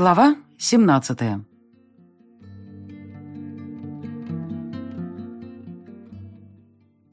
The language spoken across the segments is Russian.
Глава 17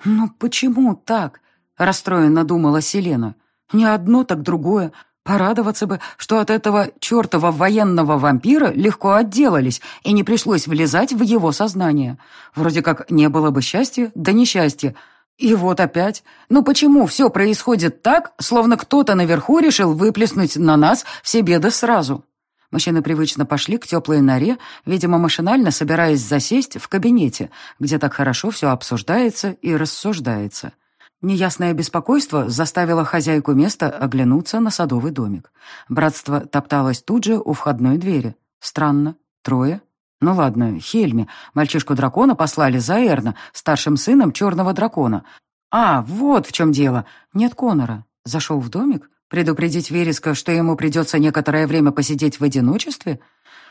«Ну почему так?» — расстроенно думала Селена. «Не одно, так другое. Порадоваться бы, что от этого чертова военного вампира легко отделались и не пришлось влезать в его сознание. Вроде как не было бы счастья, да несчастья. И вот опять. Ну почему все происходит так, словно кто-то наверху решил выплеснуть на нас все беды сразу?» Мужчины привычно пошли к теплой норе, видимо, машинально собираясь засесть в кабинете, где так хорошо все обсуждается и рассуждается. Неясное беспокойство заставило хозяйку места оглянуться на садовый домик. Братство топталось тут же у входной двери. Странно. Трое? Ну ладно, Хельми. Мальчишку-дракона послали за Эрна, старшим сыном черного дракона. А, вот в чем дело. Нет Конора. Зашел в домик? Предупредить Вереска, что ему придется некоторое время посидеть в одиночестве?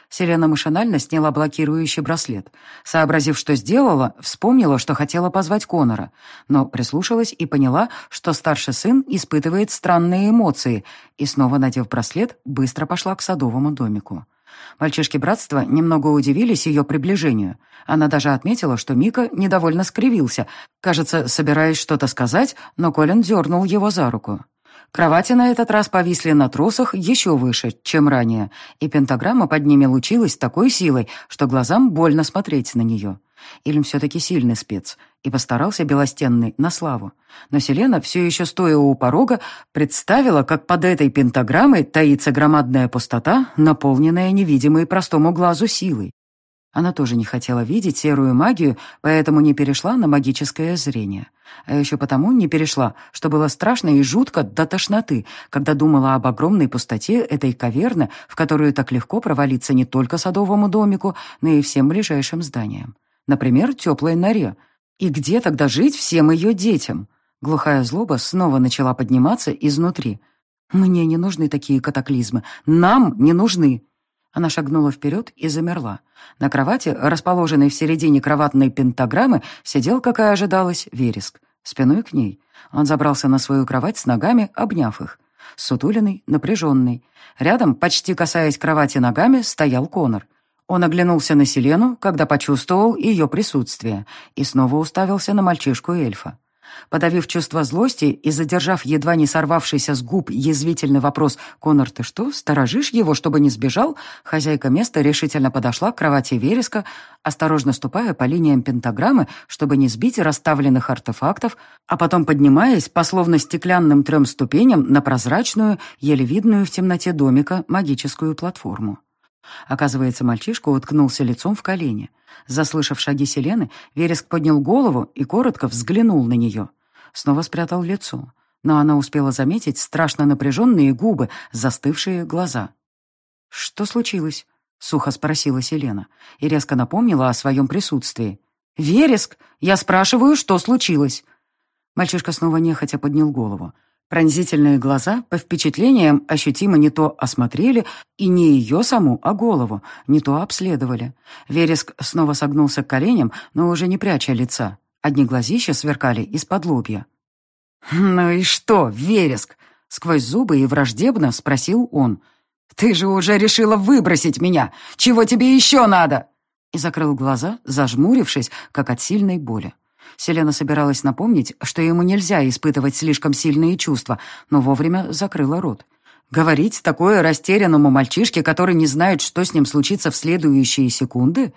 Селена машинально сняла блокирующий браслет. Сообразив, что сделала, вспомнила, что хотела позвать Конора, но прислушалась и поняла, что старший сын испытывает странные эмоции, и, снова надев браслет, быстро пошла к садовому домику. Мальчишки братства немного удивились ее приближению. Она даже отметила, что Мика недовольно скривился, кажется, собираясь что-то сказать, но Колин дернул его за руку. Кровати на этот раз повисли на тросах еще выше, чем ранее, и пентаграмма под ними лучилась такой силой, что глазам больно смотреть на нее. Ильм все-таки сильный спец и постарался белостенный на славу. Но Селена, все еще стоя у порога, представила, как под этой пентаграммой таится громадная пустота, наполненная невидимой простому глазу силой. Она тоже не хотела видеть серую магию, поэтому не перешла на магическое зрение. А еще потому не перешла, что было страшно и жутко до тошноты, когда думала об огромной пустоте этой каверны, в которую так легко провалиться не только садовому домику, но и всем ближайшим зданиям. Например, теплой норе. И где тогда жить всем ее детям? Глухая злоба снова начала подниматься изнутри. «Мне не нужны такие катаклизмы. Нам не нужны!» Она шагнула вперед и замерла. На кровати, расположенной в середине кроватной пентаграммы, сидел, как и ожидалось, вереск. Спиной к ней. Он забрался на свою кровать с ногами, обняв их. Сутуленный, напряженный. Рядом, почти касаясь кровати ногами, стоял Конор. Он оглянулся на Селену, когда почувствовал ее присутствие, и снова уставился на мальчишку-эльфа. Подавив чувство злости и задержав едва не сорвавшийся с губ язвительный вопрос «Конор, ты что, сторожишь его, чтобы не сбежал?» Хозяйка места решительно подошла к кровати вереска, осторожно ступая по линиям пентаграммы, чтобы не сбить расставленных артефактов, а потом поднимаясь по словно стеклянным трем ступеням на прозрачную, еле видную в темноте домика магическую платформу. Оказывается, мальчишка уткнулся лицом в колени. Заслышав шаги Селены, Вереск поднял голову и коротко взглянул на нее. Снова спрятал лицо, но она успела заметить страшно напряженные губы, застывшие глаза. «Что случилось?» — сухо спросила Селена и резко напомнила о своем присутствии. «Вереск, я спрашиваю, что случилось?» Мальчишка снова нехотя поднял голову. Пронзительные глаза, по впечатлениям, ощутимо не то осмотрели, и не ее саму, а голову, не то обследовали. Вереск снова согнулся к коленям, но уже не пряча лица. Одни глазища сверкали из-под лобья. «Ну и что, Вереск?» — сквозь зубы и враждебно спросил он. «Ты же уже решила выбросить меня! Чего тебе еще надо?» И закрыл глаза, зажмурившись, как от сильной боли. Селена собиралась напомнить, что ему нельзя испытывать слишком сильные чувства, но вовремя закрыла рот. Говорить такое растерянному мальчишке, который не знает, что с ним случится в следующие секунды,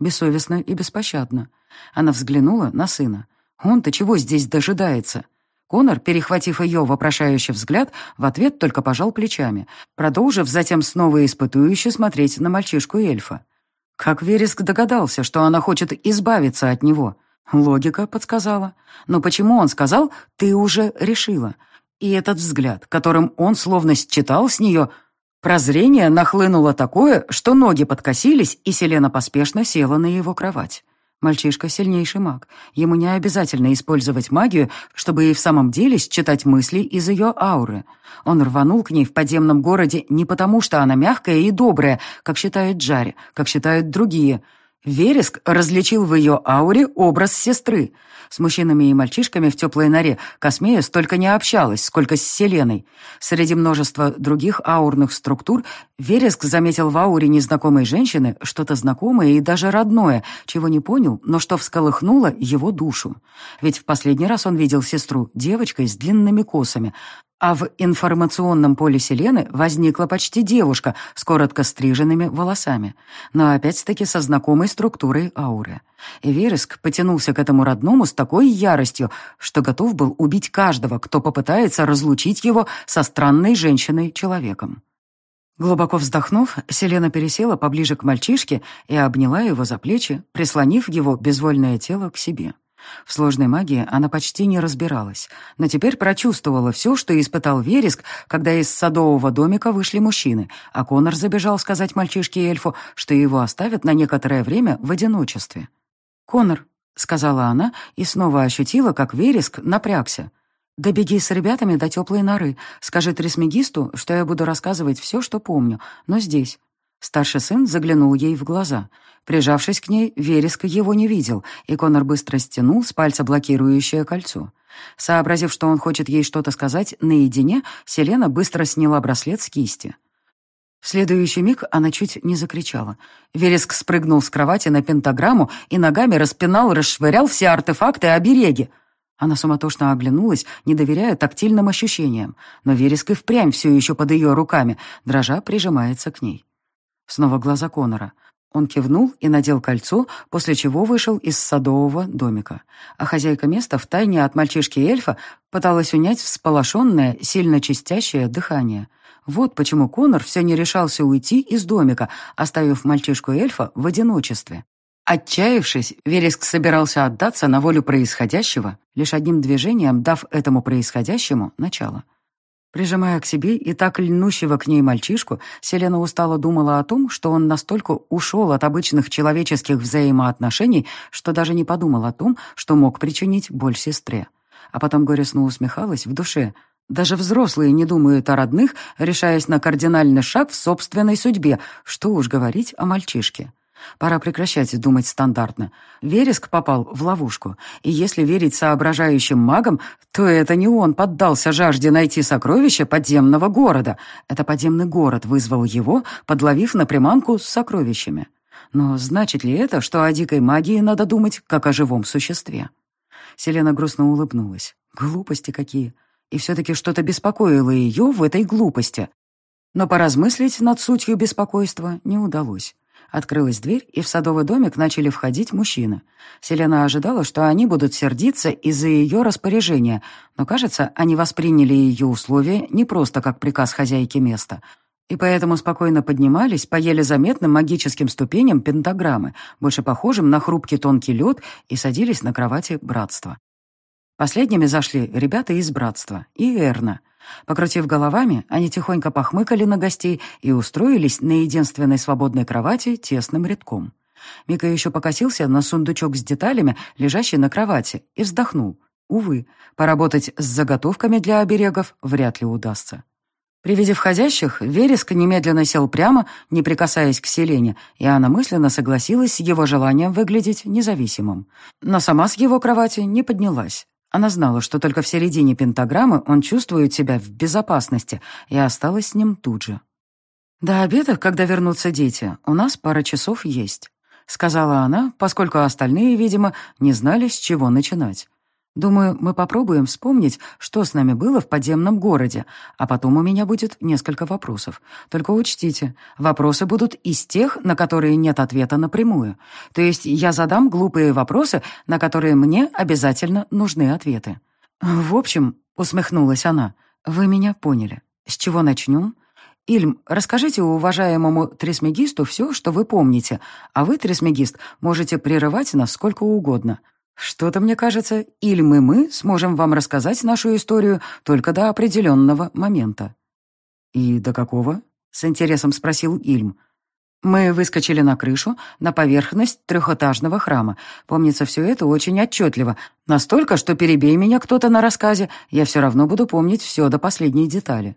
бессовестно и беспощадно. Она взглянула на сына. Он-то чего здесь дожидается? Конор, перехватив ее вопрошающий взгляд, в ответ только пожал плечами, продолжив затем снова испытующе смотреть на мальчишку-эльфа. Как Вереск догадался, что она хочет избавиться от него? Логика подсказала. Но почему он сказал «ты уже решила»? И этот взгляд, которым он словно считал с нее, прозрение нахлынуло такое, что ноги подкосились, и Селена поспешно села на его кровать. Мальчишка — сильнейший маг. Ему не обязательно использовать магию, чтобы и в самом деле считать мысли из ее ауры. Он рванул к ней в подземном городе не потому, что она мягкая и добрая, как считает Джари, как считают другие — Вереск различил в ее ауре образ сестры. С мужчинами и мальчишками в теплой норе Космея столько не общалась, сколько с Селеной. Среди множества других аурных структур Вереск заметил в ауре незнакомой женщины что-то знакомое и даже родное, чего не понял, но что всколыхнуло его душу. Ведь в последний раз он видел сестру девочкой с длинными косами, а в информационном поле Селены возникла почти девушка с коротко стриженными волосами, но опять-таки со знакомой структурой ауры. И Вереск потянулся к этому родному с такой яростью, что готов был убить каждого, кто попытается разлучить его со странной женщиной-человеком. Глубоко вздохнув, Селена пересела поближе к мальчишке и обняла его за плечи, прислонив его безвольное тело к себе. В сложной магии она почти не разбиралась, но теперь прочувствовала все, что испытал Вереск, когда из садового домика вышли мужчины, а Конор забежал сказать мальчишке-эльфу, что его оставят на некоторое время в одиночестве. «Конор», — сказала она и снова ощутила, как Вереск напрягся. «Да беги с ребятами до теплой норы. Скажи Трисмегисту, что я буду рассказывать все, что помню, но здесь. Старший сын заглянул ей в глаза. Прижавшись к ней, Вереск его не видел, и Конор быстро стянул с пальца блокирующее кольцо. Сообразив, что он хочет ей что-то сказать наедине, Селена быстро сняла браслет с кисти. В следующий миг она чуть не закричала. Вереск спрыгнул с кровати на пентаграмму и ногами распинал, расшвырял все артефакты и обереги. Она суматошно оглянулась, не доверяя тактильным ощущениям, но Вереск и впрямь все еще под ее руками, дрожа прижимается к ней. Снова глаза Конора. Он кивнул и надел кольцо, после чего вышел из садового домика. А хозяйка места втайне от мальчишки-эльфа пыталась унять всполошенное, сильно чистящее дыхание. Вот почему Конор все не решался уйти из домика, оставив мальчишку-эльфа в одиночестве. Отчаявшись, Вереск собирался отдаться на волю происходящего, лишь одним движением дав этому происходящему начало. Прижимая к себе и так льнущего к ней мальчишку, Селена устало думала о том, что он настолько ушел от обычных человеческих взаимоотношений, что даже не подумал о том, что мог причинить боль сестре. А потом горестно усмехалась в душе. Даже взрослые не думают о родных, решаясь на кардинальный шаг в собственной судьбе, что уж говорить о мальчишке. Пора прекращать думать стандартно. Вереск попал в ловушку, и если верить соображающим магам, то это не он поддался жажде найти сокровища подземного города. Это подземный город вызвал его, подловив на приманку с сокровищами. Но значит ли это, что о дикой магии надо думать, как о живом существе? Селена грустно улыбнулась. Глупости какие. И все-таки что-то беспокоило ее в этой глупости. Но поразмыслить над сутью беспокойства не удалось. Открылась дверь, и в садовый домик начали входить мужчины. Селена ожидала, что они будут сердиться из-за ее распоряжения, но, кажется, они восприняли ее условия не просто как приказ хозяйки места, и поэтому спокойно поднимались по еле заметным магическим ступеням пентаграммы, больше похожим на хрупкий тонкий лед, и садились на кровати братства. Последними зашли ребята из братства и Эрна — Покрутив головами, они тихонько похмыкали на гостей и устроились на единственной свободной кровати тесным рядком. Мика еще покосился на сундучок с деталями, лежащий на кровати, и вздохнул. Увы, поработать с заготовками для оберегов вряд ли удастся. При виде входящих, Вереск немедленно сел прямо, не прикасаясь к Селене, и она мысленно согласилась с его желанием выглядеть независимым. Но сама с его кровати не поднялась. Она знала, что только в середине пентаграммы он чувствует себя в безопасности, и осталась с ним тут же. «До обеда, когда вернутся дети, у нас пара часов есть», — сказала она, поскольку остальные, видимо, не знали, с чего начинать. Думаю, мы попробуем вспомнить, что с нами было в подземном городе, а потом у меня будет несколько вопросов. Только учтите, вопросы будут из тех, на которые нет ответа напрямую. То есть я задам глупые вопросы, на которые мне обязательно нужны ответы. В общем, усмехнулась она, вы меня поняли. С чего начнем? Ильм, расскажите уважаемому трисмегисту все, что вы помните, а вы, трисмегист, можете прерывать нас сколько угодно. «Что-то мне кажется, Ильм и мы сможем вам рассказать нашу историю только до определенного момента». «И до какого?» — с интересом спросил Ильм. Мы выскочили на крышу, на поверхность трехэтажного храма. Помнится все это очень отчетливо. Настолько, что перебей меня кто-то на рассказе, я все равно буду помнить все до последней детали.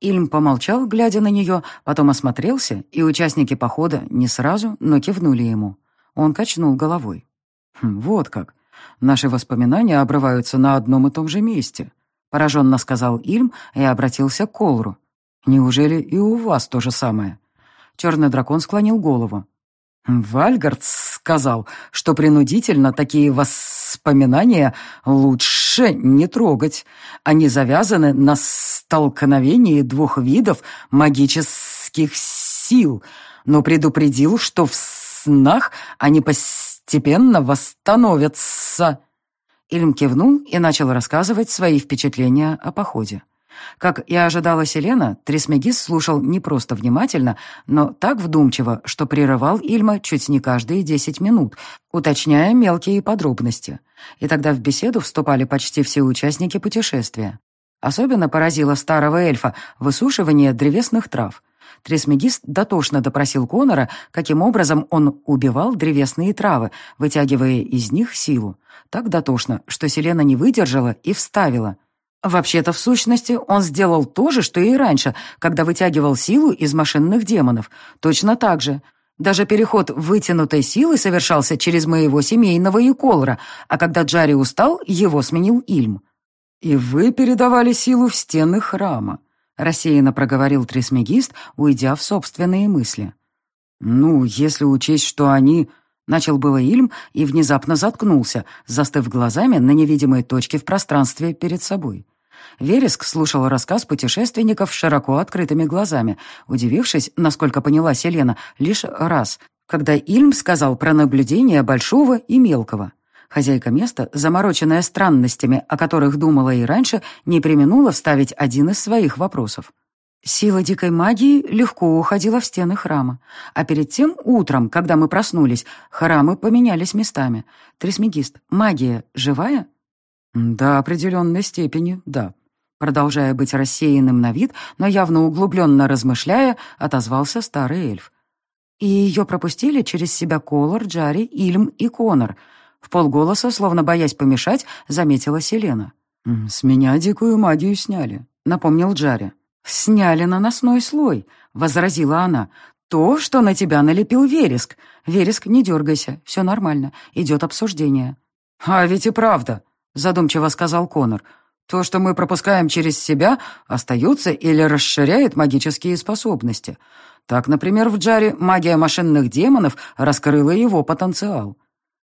Ильм помолчал, глядя на нее, потом осмотрелся, и участники похода не сразу, но кивнули ему. Он качнул головой. «Хм, «Вот как. Наши воспоминания обрываются на одном и том же месте», — пораженно сказал Ильм и обратился к Колру. «Неужели и у вас то же самое?» Черный дракон склонил голову. Вальгард сказал, что принудительно такие воспоминания лучше не трогать. Они завязаны на столкновении двух видов магических сил, но предупредил, что в снах они постепенно восстановятся. Ильм кивнул и начал рассказывать свои впечатления о походе. Как и ожидала Селена, Трисмегис слушал не просто внимательно, но так вдумчиво, что прерывал Ильма чуть не каждые десять минут, уточняя мелкие подробности. И тогда в беседу вступали почти все участники путешествия. Особенно поразило старого эльфа высушивание древесных трав. Трисмегист дотошно допросил Конора, каким образом он убивал древесные травы, вытягивая из них силу. Так дотошно, что Селена не выдержала и вставила — Вообще-то, в сущности, он сделал то же, что и раньше, когда вытягивал силу из машинных демонов. Точно так же. Даже переход вытянутой силы совершался через моего семейного Юколра, а когда Джари устал, его сменил Ильм. «И вы передавали силу в стены храма», — рассеянно проговорил Трисмегист, уйдя в собственные мысли. «Ну, если учесть, что они...» Начал было Ильм и внезапно заткнулся, застыв глазами на невидимой точке в пространстве перед собой. Вереск слушал рассказ путешественников широко открытыми глазами, удивившись, насколько поняла Селена, лишь раз, когда Ильм сказал про наблюдение большого и мелкого. Хозяйка места, замороченная странностями, о которых думала и раньше, не применула вставить один из своих вопросов. Сила дикой магии легко уходила в стены храма. А перед тем, утром, когда мы проснулись, храмы поменялись местами. Трисмегист, магия живая? До определенной степени, да. Продолжая быть рассеянным на вид, но явно углубленно размышляя, отозвался старый эльф. И ее пропустили через себя Колор, Джари, Ильм и Конор. В полголоса, словно боясь помешать, заметила Селена. «С меня дикую магию сняли», — напомнил Джари. «Сняли наносной слой», — возразила она. «То, что на тебя налепил вереск. Вереск, не дергайся, все нормально, идет обсуждение». «А ведь и правда», — задумчиво сказал Конор. «То, что мы пропускаем через себя, остается или расширяет магические способности. Так, например, в Джаре магия машинных демонов раскрыла его потенциал».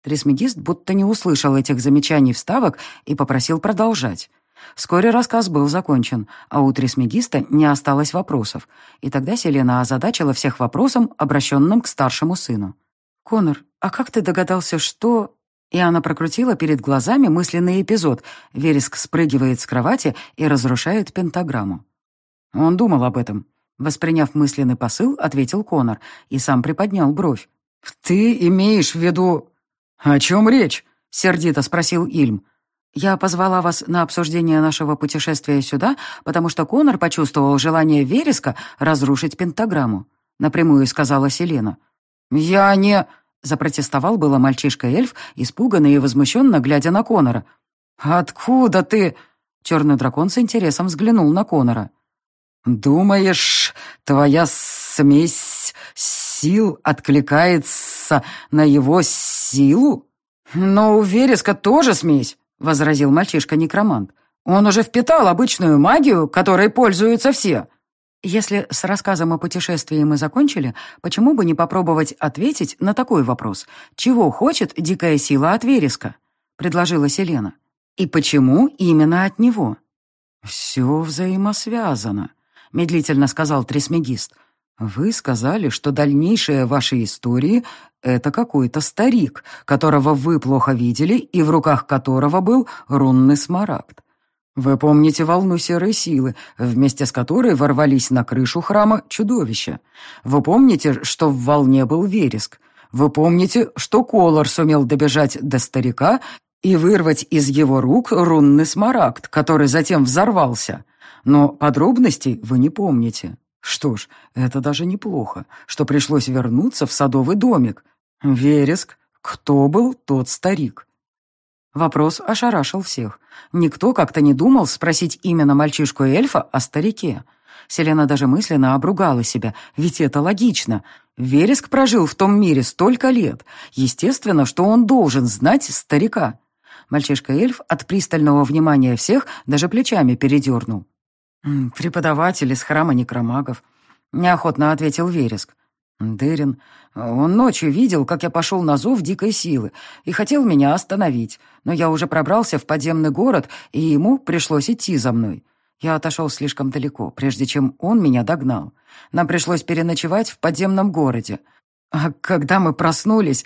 Трисмегист будто не услышал этих замечаний вставок и попросил продолжать. Вскоре рассказ был закончен, а у Трисмегиста не осталось вопросов, и тогда Селена озадачила всех вопросом, обращенным к старшему сыну. «Конор, а как ты догадался, что...» И она прокрутила перед глазами мысленный эпизод. Вереск спрыгивает с кровати и разрушает пентаграмму. Он думал об этом. Восприняв мысленный посыл, ответил Конор и сам приподнял бровь. «Ты имеешь в виду...» «О чем речь?» — сердито спросил Ильм. «Я позвала вас на обсуждение нашего путешествия сюда, потому что Конор почувствовал желание Вереска разрушить пентаграмму», — напрямую сказала Селена. «Я не...» — запротестовал было мальчишка-эльф, испуганный и возмущенно глядя на Конора. «Откуда ты...» — черный дракон с интересом взглянул на Конора. «Думаешь, твоя смесь сил откликается на его силу?» «Но у Вереска тоже смесь», — возразил мальчишка-некромант. «Он уже впитал обычную магию, которой пользуются все». «Если с рассказом о путешествии мы закончили, почему бы не попробовать ответить на такой вопрос? Чего хочет дикая сила от вереска?» — предложила Селена. «И почему именно от него?» «Все взаимосвязано», — медлительно сказал Трисмегист. «Вы сказали, что дальнейшие ваши истории — это какой-то старик, которого вы плохо видели и в руках которого был рунный смарагд. Вы помните волну серой силы, вместе с которой ворвались на крышу храма чудовища. Вы помните, что в волне был вереск. Вы помните, что Колор сумел добежать до старика и вырвать из его рук рунный смарагд, который затем взорвался. Но подробностей вы не помните. Что ж, это даже неплохо, что пришлось вернуться в садовый домик. Вереск, кто был тот старик? Вопрос ошарашил всех. Никто как-то не думал спросить именно мальчишку-эльфа о старике. Селена даже мысленно обругала себя, ведь это логично. Вереск прожил в том мире столько лет. Естественно, что он должен знать старика. Мальчишка-эльф от пристального внимания всех даже плечами передернул. «Преподаватель из храма некромагов», — неохотно ответил Вереск. «Дерин, он ночью видел, как я пошел на зов дикой силы и хотел меня остановить, но я уже пробрался в подземный город, и ему пришлось идти за мной. Я отошел слишком далеко, прежде чем он меня догнал. Нам пришлось переночевать в подземном городе. А когда мы проснулись,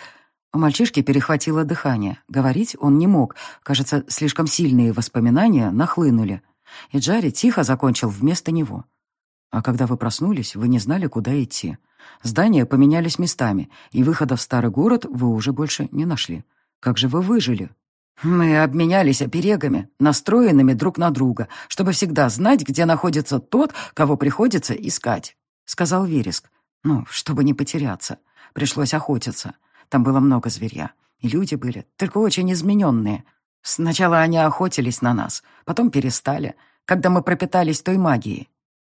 у мальчишки перехватило дыхание. Говорить он не мог. Кажется, слишком сильные воспоминания нахлынули. И Джарри тихо закончил вместо него. А когда вы проснулись, вы не знали, куда идти. Здания поменялись местами, и выхода в старый город вы уже больше не нашли. Как же вы выжили? Мы обменялись оперегами, настроенными друг на друга, чтобы всегда знать, где находится тот, кого приходится искать, — сказал Вереск. Ну, чтобы не потеряться. Пришлось охотиться. Там было много зверя. И люди были, только очень измененные. Сначала они охотились на нас, потом перестали, когда мы пропитались той магией.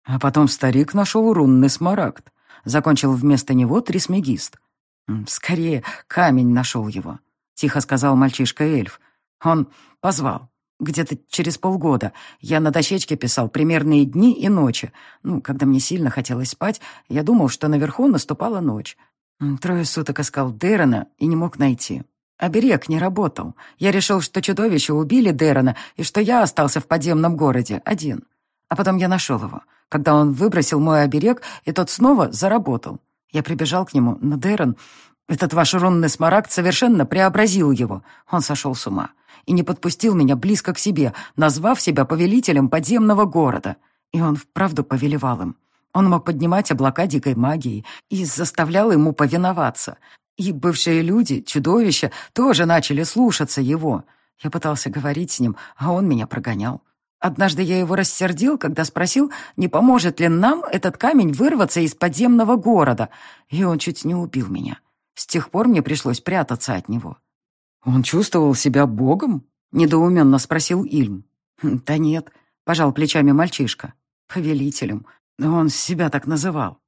А потом старик нашел рунный смарагд. Закончил вместо него трисмегист. «Скорее, камень нашел его», — тихо сказал мальчишка-эльф. «Он позвал. Где-то через полгода. Я на дощечке писал примерные дни и ночи. Ну, когда мне сильно хотелось спать, я думал, что наверху наступала ночь. Трое суток искал Дэрона и не мог найти. Оберег не работал. Я решил, что чудовище убили Дэрона и что я остался в подземном городе, один. А потом я нашел его, когда он выбросил мой оберег, и тот снова заработал. Я прибежал к нему, но Дэрон... Этот ваш рунный смарагд совершенно преобразил его. Он сошел с ума и не подпустил меня близко к себе, назвав себя повелителем подземного города. И он вправду повелевал им. Он мог поднимать облака дикой магии и заставлял ему повиноваться. И бывшие люди, чудовища, тоже начали слушаться его. Я пытался говорить с ним, а он меня прогонял. Однажды я его рассердил, когда спросил, не поможет ли нам этот камень вырваться из подземного города, и он чуть не убил меня. С тех пор мне пришлось прятаться от него. «Он чувствовал себя богом?» — недоуменно спросил Ильм. «Да нет», — пожал плечами мальчишка. «Повелителем. Он себя так называл.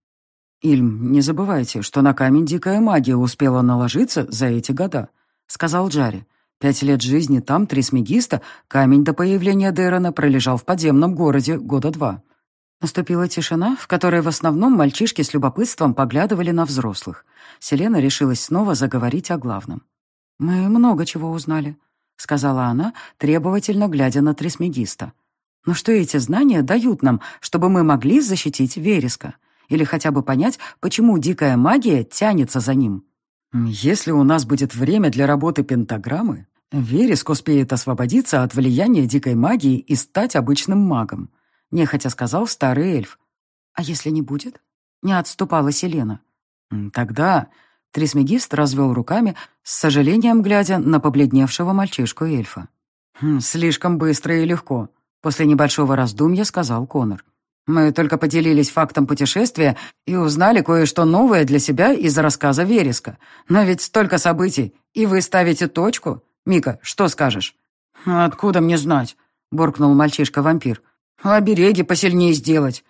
«Ильм, не забывайте, что на камень дикая магия успела наложиться за эти года», — сказал Джари. «Пять лет жизни там, Трисмегиста, камень до появления Дэрона пролежал в подземном городе года два». Наступила тишина, в которой в основном мальчишки с любопытством поглядывали на взрослых. Селена решилась снова заговорить о главном. «Мы много чего узнали», — сказала она, требовательно глядя на Трисмегиста. Но что эти знания дают нам, чтобы мы могли защитить вереска? Или хотя бы понять, почему дикая магия тянется за ним? Если у нас будет время для работы пентаграммы, вереск успеет освободиться от влияния дикой магии и стать обычным магом, нехотя сказал старый эльф. А если не будет? Не отступала Селена. Тогда Трисмегист развел руками, с сожалением глядя на побледневшего мальчишку-эльфа. «Хм, «Слишком быстро и легко. После небольшого раздумья сказал Конор. «Мы только поделились фактом путешествия и узнали кое-что новое для себя из рассказа Вереска. Но ведь столько событий, и вы ставите точку. Мика, что скажешь?» «Откуда мне знать?» — буркнул мальчишка-вампир. «Обереги посильнее сделать».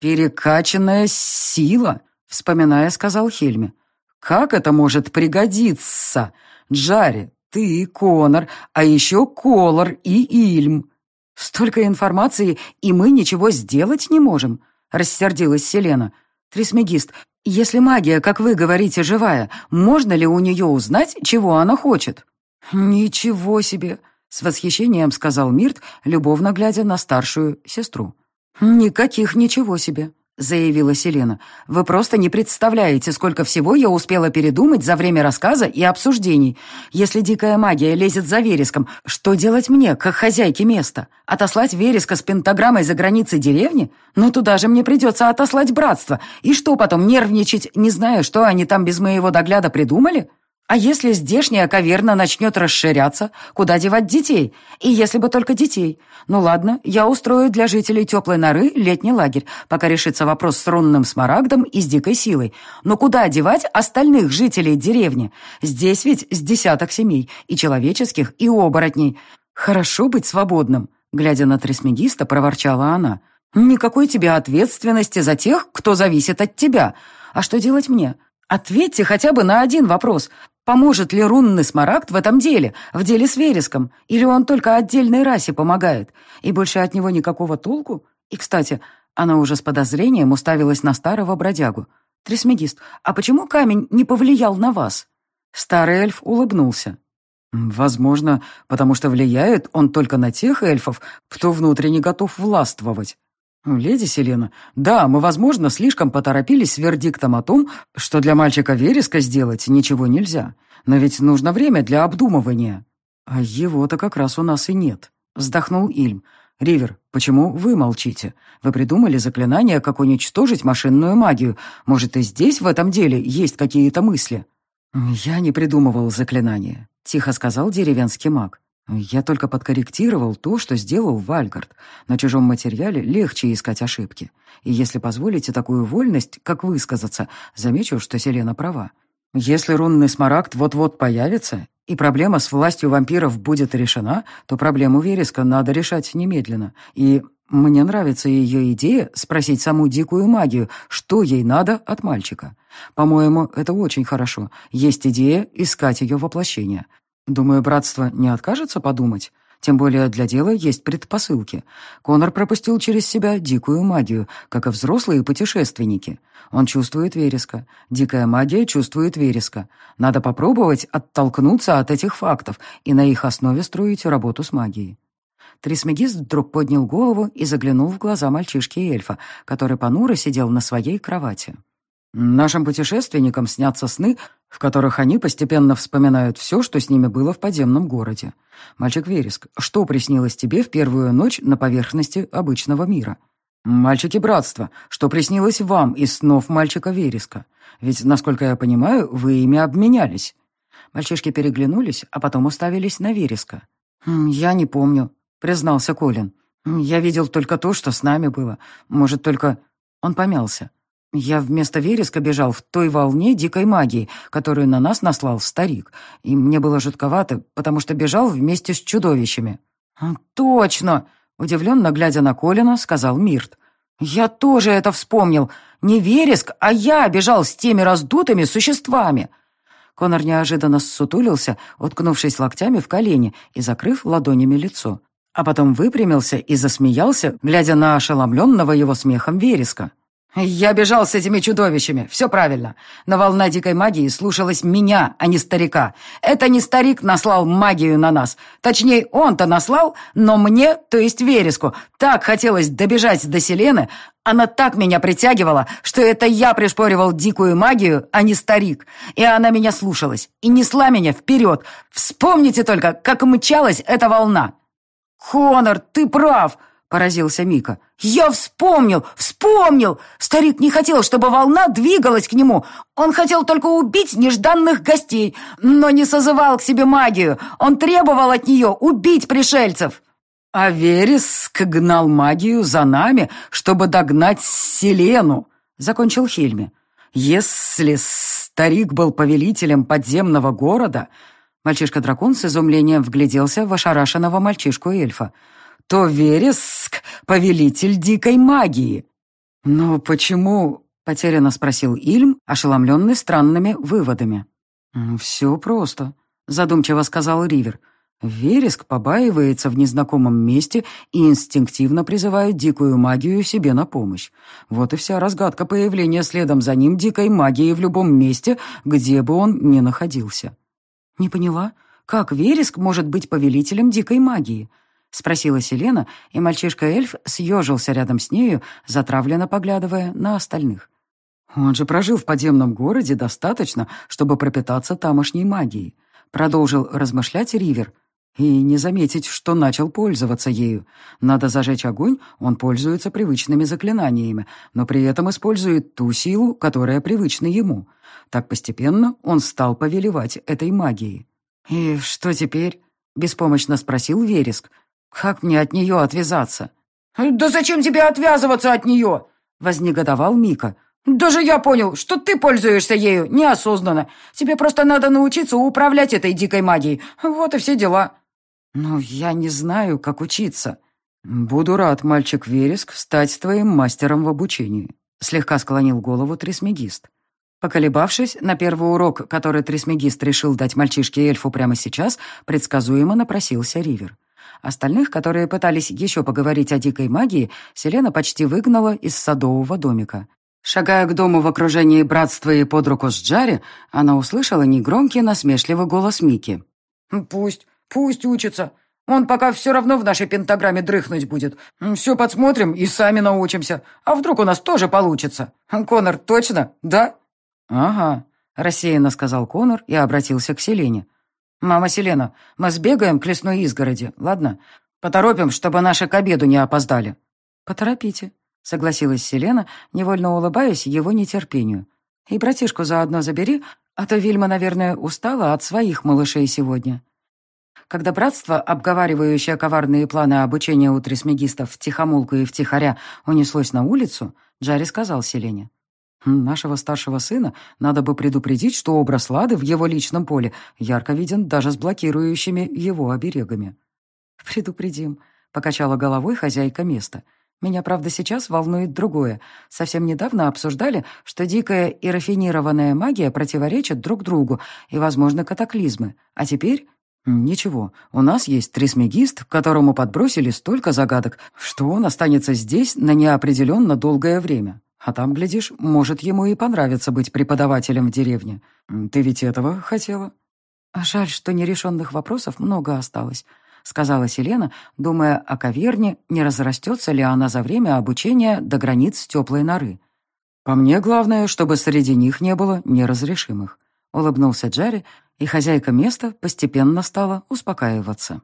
«Перекачанная сила», — вспоминая, сказал Хельме. «Как это может пригодиться? Джари, ты, Конор, а еще Колор и Ильм. «Столько информации, и мы ничего сделать не можем», — рассердилась Селена. «Трисмегист, если магия, как вы говорите, живая, можно ли у нее узнать, чего она хочет?» «Ничего себе!» — с восхищением сказал Мирт, любовно глядя на старшую сестру. «Никаких ничего себе!» — заявила Селена. «Вы просто не представляете, сколько всего я успела передумать за время рассказа и обсуждений. Если дикая магия лезет за вереском, что делать мне, как хозяйке места? Отослать вереска с пентаграммой за границей деревни? Ну, туда же мне придется отослать братство. И что потом, нервничать, не знаю, что они там без моего догляда придумали?» А если здешняя каверна начнет расширяться, куда девать детей? И если бы только детей. Ну ладно, я устрою для жителей теплой норы летний лагерь, пока решится вопрос с рунным смарагдом и с дикой силой. Но куда девать остальных жителей деревни? Здесь ведь с десяток семей, и человеческих, и оборотней. Хорошо быть свободным, глядя на тресмегиста, проворчала она. Никакой тебе ответственности за тех, кто зависит от тебя. А что делать мне? Ответьте хотя бы на один вопрос. Поможет ли рунный смарагд в этом деле, в деле с вереском? Или он только отдельной расе помогает? И больше от него никакого толку? И, кстати, она уже с подозрением уставилась на старого бродягу. «Трисмегист, а почему камень не повлиял на вас?» Старый эльф улыбнулся. «Возможно, потому что влияет он только на тех эльфов, кто внутренне готов властвовать. «Леди Селена, да, мы, возможно, слишком поторопились с вердиктом о том, что для мальчика вереска сделать ничего нельзя. Но ведь нужно время для обдумывания». «А его-то как раз у нас и нет», — вздохнул Ильм. «Ривер, почему вы молчите? Вы придумали заклинание, как уничтожить машинную магию. Может, и здесь, в этом деле, есть какие-то мысли?» «Я не придумывал заклинание», — тихо сказал деревенский маг. Я только подкорректировал то, что сделал Вальгард. На чужом материале легче искать ошибки. И если позволите такую вольность, как высказаться, замечу, что Селена права. Если рунный смарагд вот-вот появится, и проблема с властью вампиров будет решена, то проблему вереска надо решать немедленно. И мне нравится ее идея спросить саму дикую магию, что ей надо от мальчика. По-моему, это очень хорошо. Есть идея искать ее воплощение. Думаю, братство не откажется подумать. Тем более для дела есть предпосылки. Конор пропустил через себя дикую магию, как и взрослые путешественники. Он чувствует вереска. Дикая магия чувствует вереска. Надо попробовать оттолкнуться от этих фактов и на их основе строить работу с магией. Трисмегист вдруг поднял голову и заглянул в глаза мальчишки-эльфа, который понуро сидел на своей кровати. Нашим путешественникам снятся сны, в которых они постепенно вспоминают все, что с ними было в подземном городе. Мальчик Вереск, что приснилось тебе в первую ночь на поверхности обычного мира? Мальчики братства, что приснилось вам из снов мальчика Вереска? Ведь, насколько я понимаю, вы ими обменялись. Мальчишки переглянулись, а потом уставились на Вереска. «Я не помню», — признался Колин. «Я видел только то, что с нами было. Может, только...» Он помялся. Я вместо вереска бежал в той волне дикой магии, которую на нас наслал старик, и мне было жутковато, потому что бежал вместе с чудовищами». «А, «Точно!» — удивленно глядя на Колина, сказал Мирт. «Я тоже это вспомнил. Не вереск, а я бежал с теми раздутыми существами». Конор неожиданно ссутулился, уткнувшись локтями в колени и закрыв ладонями лицо. А потом выпрямился и засмеялся, глядя на ошеломленного его смехом вереска. «Я бежал с этими чудовищами, все правильно. Но волна дикой магии слушалась меня, а не старика. Это не старик наслал магию на нас. Точнее, он-то наслал, но мне, то есть Вереску, так хотелось добежать до Селены, она так меня притягивала, что это я пришпоривал дикую магию, а не старик. И она меня слушалась и несла меня вперед. Вспомните только, как мчалась эта волна». «Конор, ты прав!» Поразился Мика. «Я вспомнил! Вспомнил! Старик не хотел, чтобы волна двигалась к нему. Он хотел только убить нежданных гостей, но не созывал к себе магию. Он требовал от нее убить пришельцев». «А Вереск гнал магию за нами, чтобы догнать Селену», — закончил Хельми. «Если старик был повелителем подземного города...» Мальчишка-дракон с изумлением вгляделся в ошарашенного мальчишку-эльфа то Вереск — повелитель дикой магии». «Но почему?» — потерянно спросил Ильм, ошеломленный странными выводами. «Все просто», — задумчиво сказал Ривер. Вереск побаивается в незнакомом месте и инстинктивно призывает дикую магию себе на помощь. Вот и вся разгадка появления следом за ним дикой магии в любом месте, где бы он ни находился. «Не поняла, как Вереск может быть повелителем дикой магии?» — спросила Селена, и мальчишка-эльф съежился рядом с нею, затравленно поглядывая на остальных. «Он же прожил в подземном городе достаточно, чтобы пропитаться тамошней магией», — продолжил размышлять Ривер. «И не заметить, что начал пользоваться ею. Надо зажечь огонь, он пользуется привычными заклинаниями, но при этом использует ту силу, которая привычна ему. Так постепенно он стал повелевать этой магией». «И что теперь?» — беспомощно спросил Вереск, как мне от нее отвязаться? «Да зачем тебе отвязываться от нее?» — вознегодовал Мика. «Даже я понял, что ты пользуешься ею неосознанно. Тебе просто надо научиться управлять этой дикой магией. Вот и все дела». «Но я не знаю, как учиться». «Буду рад, мальчик Вереск, стать твоим мастером в обучении», — слегка склонил голову трисмегист. Поколебавшись, на первый урок, который трисмегист решил дать мальчишке-эльфу прямо сейчас, предсказуемо напросился Ривер. Остальных, которые пытались еще поговорить о дикой магии, Селена почти выгнала из садового домика. Шагая к дому в окружении братства и под руку с Джари, она услышала негромкий насмешливый голос Мики. «Пусть, пусть учится. Он пока все равно в нашей пентаграмме дрыхнуть будет. Все подсмотрим и сами научимся. А вдруг у нас тоже получится? Конор, точно, да?» «Ага», — рассеянно сказал Конор и обратился к Селене. «Мама Селена, мы сбегаем к лесной изгороди, ладно? Поторопим, чтобы наши к обеду не опоздали». «Поторопите», — согласилась Селена, невольно улыбаясь его нетерпению. «И братишку заодно забери, а то Вильма, наверное, устала от своих малышей сегодня». Когда братство, обговаривающее коварные планы обучения у трисмегистов в тихомолку и втихаря, унеслось на улицу, Джарри сказал Селене. Нашего старшего сына надо бы предупредить, что образ Лады в его личном поле ярко виден даже с блокирующими его оберегами. «Предупредим», — покачала головой хозяйка места. «Меня, правда, сейчас волнует другое. Совсем недавно обсуждали, что дикая и рафинированная магия противоречат друг другу и, возможно, катаклизмы. А теперь «Ничего, у нас есть трисмегист, которому подбросили столько загадок, что он останется здесь на неопределенно долгое время. А там, глядишь, может, ему и понравится быть преподавателем в деревне. Ты ведь этого хотела?» «Жаль, что нерешенных вопросов много осталось», — сказала Селена, думая о каверне, не разрастется ли она за время обучения до границ теплой норы. «По мне главное, чтобы среди них не было неразрешимых», — улыбнулся Джарри, и хозяйка места постепенно стала успокаиваться.